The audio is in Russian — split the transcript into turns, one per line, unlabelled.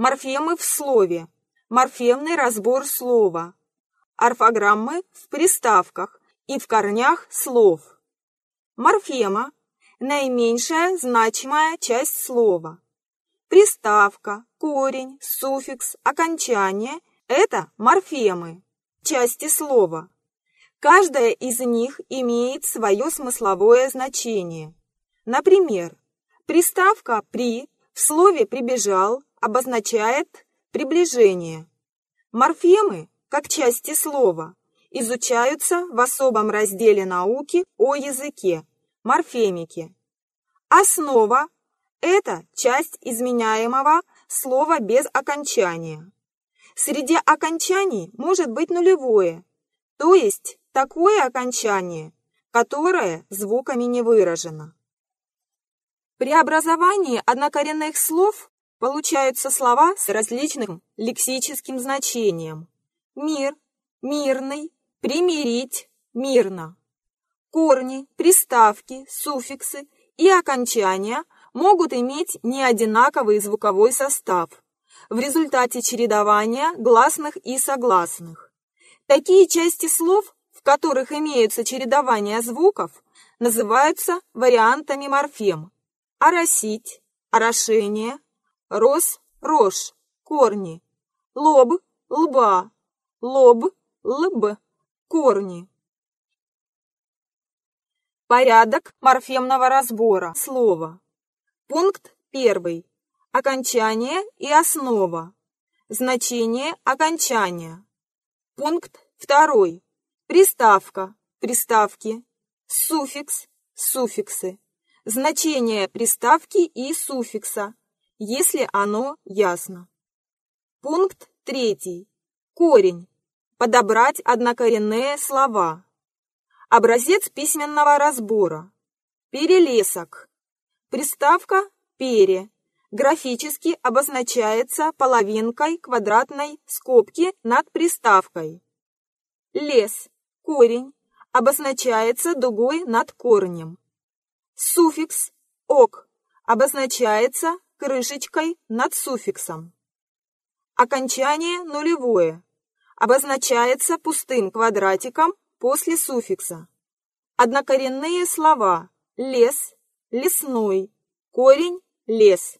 Морфемы в слове. Морфемный разбор слова. Орфограммы в приставках и в корнях слов. Морфема – наименьшая значимая часть слова. Приставка, корень, суффикс, окончание – это морфемы, части слова. Каждая из них имеет свое смысловое значение. Например, приставка «при» в слове «прибежал» обозначает приближение. Морфемы, как части слова, изучаются в особом разделе науки о языке – морфемике. Основа – это часть изменяемого слова без окончания. Среди окончаний может быть нулевое, то есть такое окончание, которое звуками не выражено. При образовании однокоренных слов получаются слова с различным лексическим значением. Мир, мирный, примирить, мирно. Корни, приставки, суффиксы и окончания могут иметь неодинаковый звуковой состав в результате чередования гласных и согласных. Такие части слов в которых имеются чередования звуков, называются вариантами морфем. Оросить, орошение, рос, рожь, корни, лоб, лба, лоб, лб, корни. Порядок морфемного разбора слова. Пункт 1. Окончание и основа. Значение окончания. Пункт 2. Приставка, приставки, суффикс, суффиксы. Значение приставки и суффикса, если оно ясно. Пункт третий. Корень. Подобрать однокоренные слова. Образец письменного разбора. Перелесок. Приставка «пере» графически обозначается половинкой квадратной скобки над приставкой. Лес корень обозначается дугой над корнем. Суффикс «ок» обозначается крышечкой над суффиксом. Окончание нулевое обозначается пустым квадратиком после суффикса. Однокоренные слова «лес», «лесной», «корень», «лес».